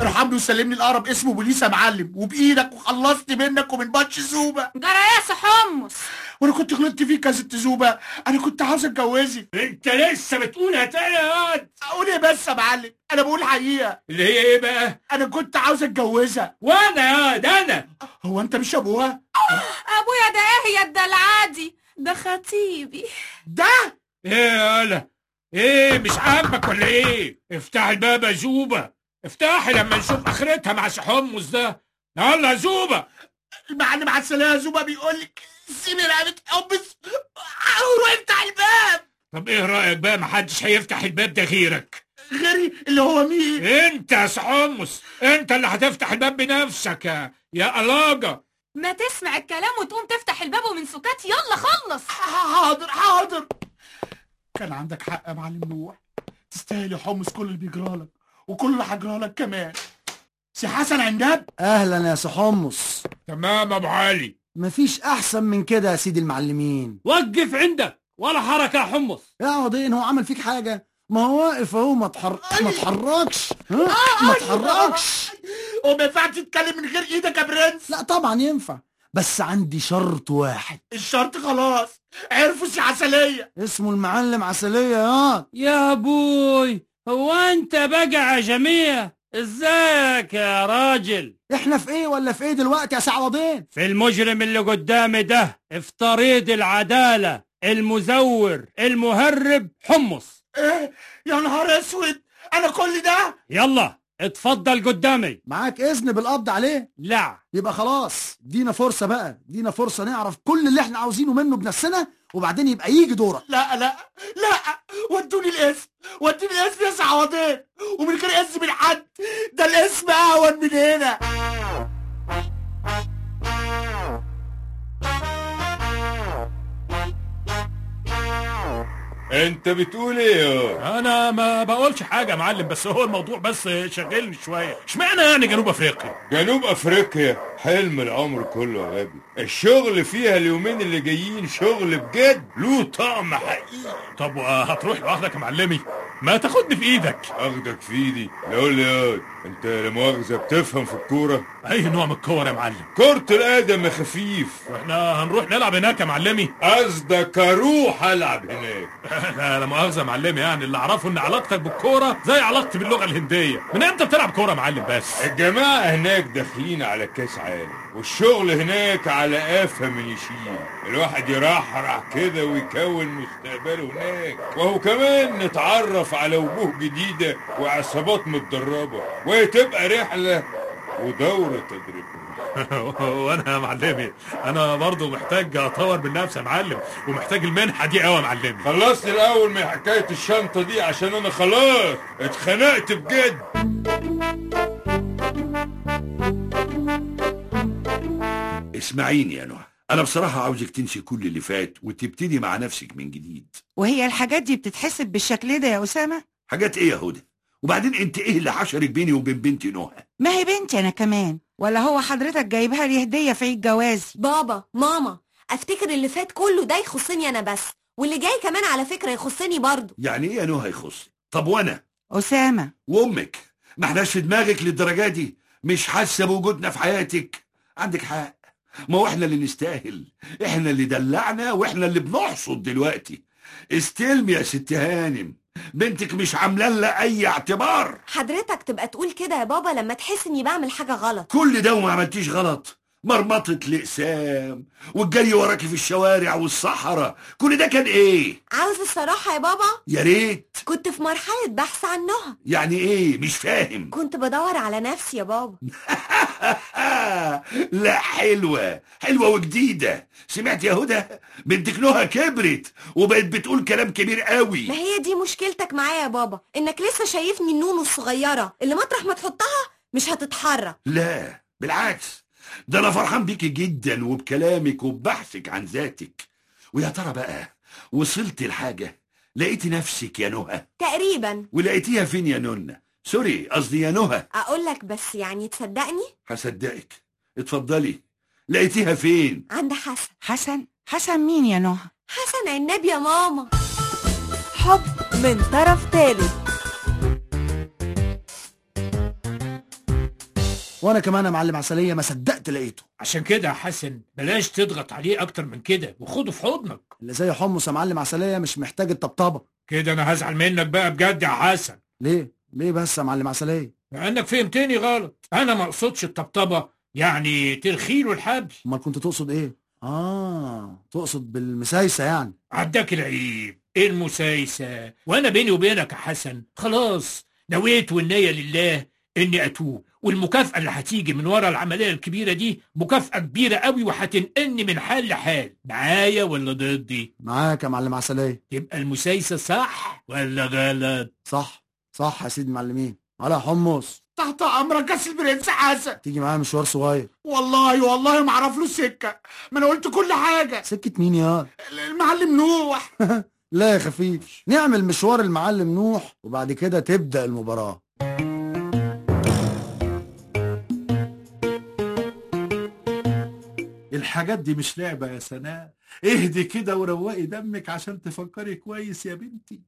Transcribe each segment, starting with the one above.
ارحمني وسلمني الاقرب اسمه بوليس يا معلم وبإيدك وخلصت منك ومن باتش زوبة. جرى يا حمص. وأنا كنت غلطت فيك يا ست زوبة أنا كنت عاوز أتجوزك. أنت لسه بتقولها تاني يا واد أقول إيه بس يا معلم؟ أنا بقول حقيقة. اللي هي إيه بقى؟ أنا كنت عاوز أتجوزها. وأنا يا واد أنا. هو أنت مش أبوها؟ أبويا ده إيه يا الدلعه دي ده خطيبي. ده؟ إيه يا ولا إيه مش عاجبك ولا إيه؟ افتح الباب يا زوبة. افتحي لما نشوف آخرتها مع حمص ده. يلا يا زوبة. المعلم على السلامه زوبة بيقول لك سيبي رقبه حبس روح افتح الباب. طب إيه رأيك بقى؟ محدش هيفتح الباب ده غيرك. غيري؟ اللي هو مين؟ أنت يا حمص. أنت اللي هتفتح الباب بنفسك يا يا ألاجة. ما تسمع الكلام وتقوم تفتح الباب ومن سكات يلا خلص. حاضر حاضر. كان عندك حق يا معلم نوح. تستاهل يا حمص كل اللي بيجرالك. وكل اللي هجرالك كمان. سي حسن عناب أهلا يا سي حمص. تمام يا أبو علي. مفيش أحسن من كده يا سيد المعلمين. وقف عندك ولا حركة يا حمص. يا عوضين هو عمل فيك حاجة. ما هو واقف أهو ما تحر... ما تحركش. ها؟ ما تحركش. وما ينفعش تتكلم من غير إيدك يا برنس. لا طبعا ينفع. بس عندي شرط واحد. الشرط خلاص. عرفوا سي عسلية. اسمه المعلم عسلية يا يا أبوي. هو أنت بقى يا جميع؟ إزيك يا راجل؟ إحنا في إيه ولا في إيه دلوقتي يا سعوضين في المجرم اللي قدامي ده في طريق العدالة المزور المهرب حمص. إيه؟ يا نهار أسود! أنا كل ده؟ يلا. اتفضل قدامي. معاك إذن بالقبض عليه؟ لا. يبقى خلاص دينا فرصة بقى دينا فرصة نعرف كل اللي إحنا عاوزينه منه بنفسنا وبعدين يبقى يجي دورك. لا لا لا ودوني الاسم ودوني الاسم يا سعوضين ومن غير اسم من حد ده الاسم أهون من هنا. انت بتقول إيه أنا ما بقولش حاجة يا معلم بس هو الموضوع بس شغلني شوية. اشمعنى يعني جنوب افريقيا؟ جنوب افريقيا؟ حلم العمر كله يا غبي. الشغل فيها اليومين اللي جايين شغل بجد له طعم حقيقي. طب هتروح لوحدك يا معلمي؟ ما تاخدني في إيدك. أخدك في إيدي. لا قول لي يا واد، أنت لا مؤاخذة بتفهم في الكورة؟ أي نوع من الكور يا معلم؟ كرة القدم يا خفيف. وإحنا هنروح نلعب هناك يا معلمي. قصدك أروح ألعب هناك؟ لا لا مؤاخذة يا معلمي يعني اللي أعرفه إن علاقتك بالكورة زي علاقتي باللغة الهندية. من إمتى بتلعب كورة يا معلم بس؟ الجماعة هناك داخلين على كأس عالم والشغل هناك على قافة من يشيل الواحد يرحرح كده ويكون مستقبله هناك وهو كمان نتعرف على وجوه جديدة وعصابات متدربة وهي تبقى رحلة ودورة تدريبية وأنا يا معلمي أنا برضو محتاج أطور من نفسي يا معلم ومحتاج المنحة دي قوي يا معلمي. خلصت الأول من حكاية الشنطة دي عشان أنا خلاص اتخنقت بجد. اسمعيني يا نهى. أنا بصراحة عاوزك تنسي كل اللي فات وتبتدي مع نفسك من جديد. وهي الحاجات دي بتتحسب بالشكل ده يا أسامة؟ حاجات إيه يا هدى؟ وبعدين أنت إيه اللي حشرك بيني وبين بنتي نهى؟ ما هي بنتي أنا كمان. ولا هو حضرتك جايبها لي هدية في عيد جوازي بابا ماما أفتكر اللي فات كله ده يخصني أنا بس واللي جاي كمان على فكرة يخصني برضه. يعني إيه يا نهى يخص؟ طب وأنا؟ أسامة. وأمك؟ ما إحناش في دماغك للدرجة دي؟ مش حاسة بوجودنا في حياتك؟ عندك حق. ما هو إحنا اللي نستاهل؟ إحنا اللي دلعنا وإحنا اللي بنحصد دلوقتي. استلمي يا ست هانم بنتك مش عاملة لها أي اعتبار. حضرتك تبقى تقول كده يا بابا لما تحس إني بعمل حاجة غلط. كل ده وما عملتيش غلط. مرمطة الأقسام والجري وراكي في الشوارع والصحراء كل ده كان إيه؟ عاوز الصراحة يا بابا؟ يا ريت. كنت في مرحلة بحث عن نهى يعني إيه؟ مش فاهم. كنت بدور على نفسي يا بابا. لا حلوة. حلوة وجديدة. سمعت يا هدى؟ بنتك نهى كبرت وبقت بتقول كلام كبير قوي. ما هي دي مشكلتك معايا يا بابا. إنك لسه شايفني النونو الصغيرة اللي مطرح ما تحطها مش هتتحرك. لا بالعكس. ده أنا فرحان بيكي جدا وبكلامك وببحثك عن ذاتك. ويا ترى بقى وصلت لحاجة؟ لقيتي نفسك يا نهى. تقريبا. ولقيتيها فين يا نونة؟ سوري قصدي يا نهى. أقول لك بس يعني تصدقني؟ هصدقك. اتفضلي. لقيتيها فين؟ عند حسن. حسن؟ حسن مين يا نهى؟ حسن عناب يا ماما. حب من طرف ثالث وأنا كمان يا معلم عسلية ما صدقت لقيته. عشان كده يا حسن بلاش تضغط عليه أكتر من كده وخده في حضنك. اللي زي حمص يا معلم عسلية مش محتاج الطبطبة. كده أنا هزعل منك بقى بجد يا حسن. ليه؟ ليه بس يا معلم عسلية؟ لأنك فهمتني غلط. أنا ما أقصدش الطبطبة يعني ترخيله الحبل أمال كنت تقصد إيه؟ آه تقصد بالمسايسة يعني. عداك العيب. إيه المسايسة؟ وأنا بيني وبينك يا حسن خلاص نويت والنية لله إني أتوب. والمكافأة اللي هتيجي من ورا العملية الكبيرة دي مكافأة كبيرة قوي وهتنقلني من حال لحال. معايا ولا ضدي؟ معاك يا معلم عسلية. يبقى المسايسة صح ولا غلط؟ صح صح يا سيدي معلمين. على حمص. تحت أمرك يا سي البرنس حسن تيجي معايا مشوار صغير. والله والله ما أعرف له سكة. ما أنا قلت كل حاجة. سكة مين يا؟ المعلم نوح. لا يا خفيف. نعمل مشوار المعلم نوح وبعد كده تبدأ المباراة. الحاجات دي مش لعبة يا سناء. اهدي كده وروقي دمك عشان تفكري كويس يا بنتي.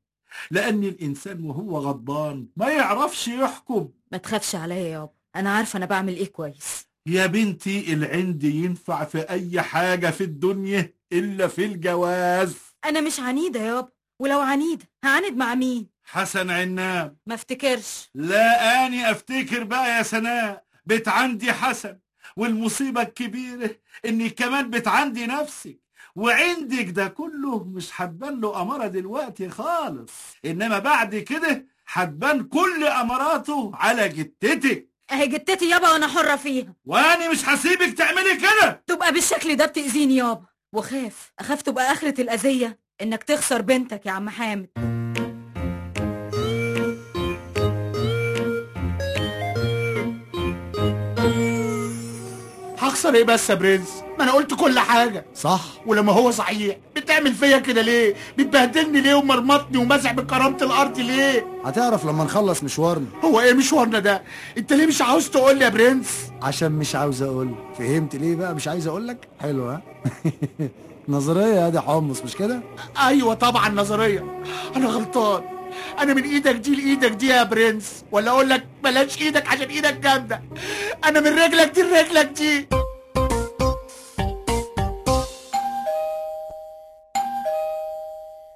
لأن الإنسان وهو غضبان ما يعرفش يحكم. ما تخافش عليا يابا أنا عارفة أنا بعمل إيه كويس. يا بنتي العند ينفع في أي حاجة في الدنيا إلا في الجواز. أنا مش عنيدة يابا ولو عنيدة هعاند مع مين؟ حسن عناب. ما افتكرش. لا أني أفتكر بقى يا سناء. بت عندي حسن. والمصيبة الكبيرة إني كمان بت عندي نفسك. وعندك ده كله مش هتبان له أمارة دلوقتي خالص. إنما بعد كده هتبان كل أماراته على جتتك أهي جتتي يابا وأنا حرة فيها. وأنا مش هسيبك تعملي كده. تبقى بالشكل ده بتأذيني يابا. وخاف. أخاف تبقى آخرة الأذية إنك تخسر بنتك يا عم حامد. هخسر إيه بس يا برنس؟ ما أنا قلت كل حاجة. صح. ولما هو صحيح. بتعمل فيا كده ليه؟ بتبهدلني ليه ومرمطني ومسح بكرامة الأرض ليه؟ هتعرف لما نخلص مشوارنا. هو إيه مشوارنا ده؟ انت ليه مش عاوز تقول لي يا برنس؟ عشان مش عاوز أقول. فهمت ليه بقى؟ مش عايز أقول لك؟ حلو ها؟ نظرية يا دي حمص مش كده؟ أيوه طبعا نظرية. أنا غلطان. أنا من إيدك دي لإيدك دي يا برنس. ولا أقول لك بلاش إيدك عشان إيدك جامدة. أنا من رجلك دي لرجلك دي.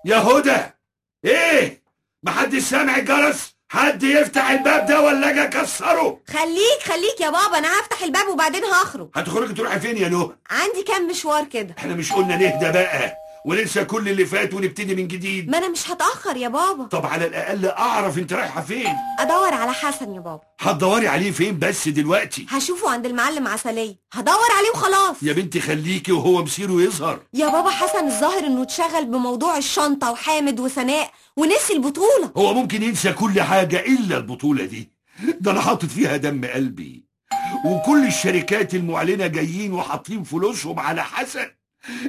يا هدى. إيه؟ محدش سامع الجرس؟ حد يفتح الباب ده ولا أجي أكسره؟ خليك خليك يا بابا. أنا هفتح الباب وبعدين هخرج. هتخرجي تروحي فين يا نهى عندي كام مشوار كده. إحنا مش قلنا نهدى بقى. وننسى كل اللي فات ونبتدي من جديد. ما أنا مش هتأخر يا بابا. طب على الأقل أعرف أنت رايحة فين. أدور على حسن يا بابا. هتدوري عليه فين بس دلوقتي؟ هشوفه عند المعلم عسلية. هدور عليه وخلاص. يا بنتي خليكي وهو مصيره يظهر. يا بابا حسن الظاهر إنه اتشغل بموضوع الشنطة وحامد وسناء ونسي البطولة. هو ممكن ينسى كل حاجة إلا البطولة دي. ده أنا حاطط فيها دم قلبي. وكل الشركات المعلنة جايين وحاطين فلوسهم على حسن.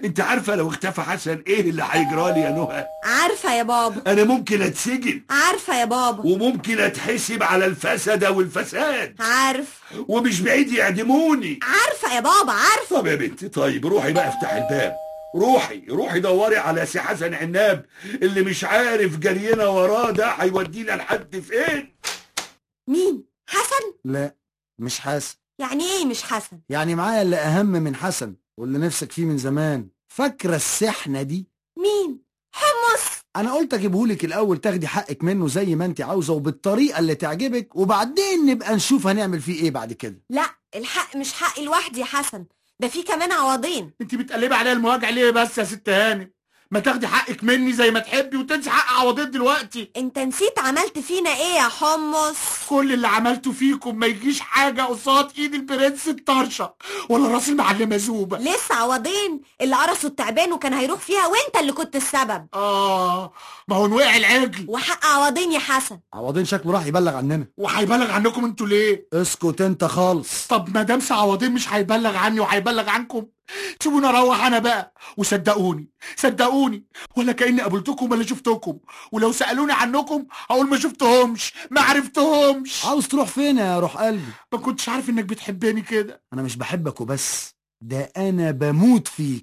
انت عارفة لو اختفى حسن إيه اللي هيجرالي يا نهى؟ عارفة يا بابا. أنا ممكن اتسجن. عارفة يا بابا. وممكن اتحسب على الفسد والفساد. عارف. ومش بعيد يعدموني. عارفة يا بابا عارفة. طب يا بنتي طيب روحي بقى افتحي الباب. روحي روحي دوري على سي حسن عناب اللي مش عارف جرينا وراه ده هيودينا لحد فين؟ مين؟ حسن؟ لا مش حسن يعني إيه مش حسن؟ يعني معايا اللي أهم من حسن. واللي نفسك فيه من زمان. فاكرة السحنة دي؟ مين؟ حمص. أنا قلت أجيبهولك الأول تاخدي حقك منه زي ما انت عاوزة وبالطريقة اللي تعجبك وبعدين نبقى نشوف هنعمل فيه إيه بعد كده. لا الحق مش حقي لوحدي يا حسن. ده في كمان عوضين. انت بتقلبي عليا المواجع ليه بس يا ست هانم؟ ما تاخدي حقك مني زي ما تحبي وتنسي حق عوضين دلوقتي. انت نسيت عملت فينا إيه يا حمص؟ كل اللي عملته فيكم ما يجيش حاجة قصاد ايد البرنس الطرشة ولا رأس المعلمة زوبة. لسه عوضين. اللي قرصوا التعبان وكان هيروح فيها وانت اللي كنت السبب. آه ما هو وقع العجل. وحق عوضين يا حسن. عوضين شكله راح يبلغ عننا. وهيبلغ عنكم أنتوا ليه؟ اسكت انت خالص. طب ما دام عوضين مش هيبلغ عني وهيبلغ عنكم. سيبوني أروح أنا بقى. وصدقوني صدقوني. ولا كأني قابلتكم ولا شفتكم. ولو سألوني عنكم هقول ما شفتهمش ما عرفتهمش. عاوز تروح فين يا روح قلبي؟ ما كنتش عارف إنك بتحبني كده. أنا مش بحبك وبس. ده أنا بموت فيك.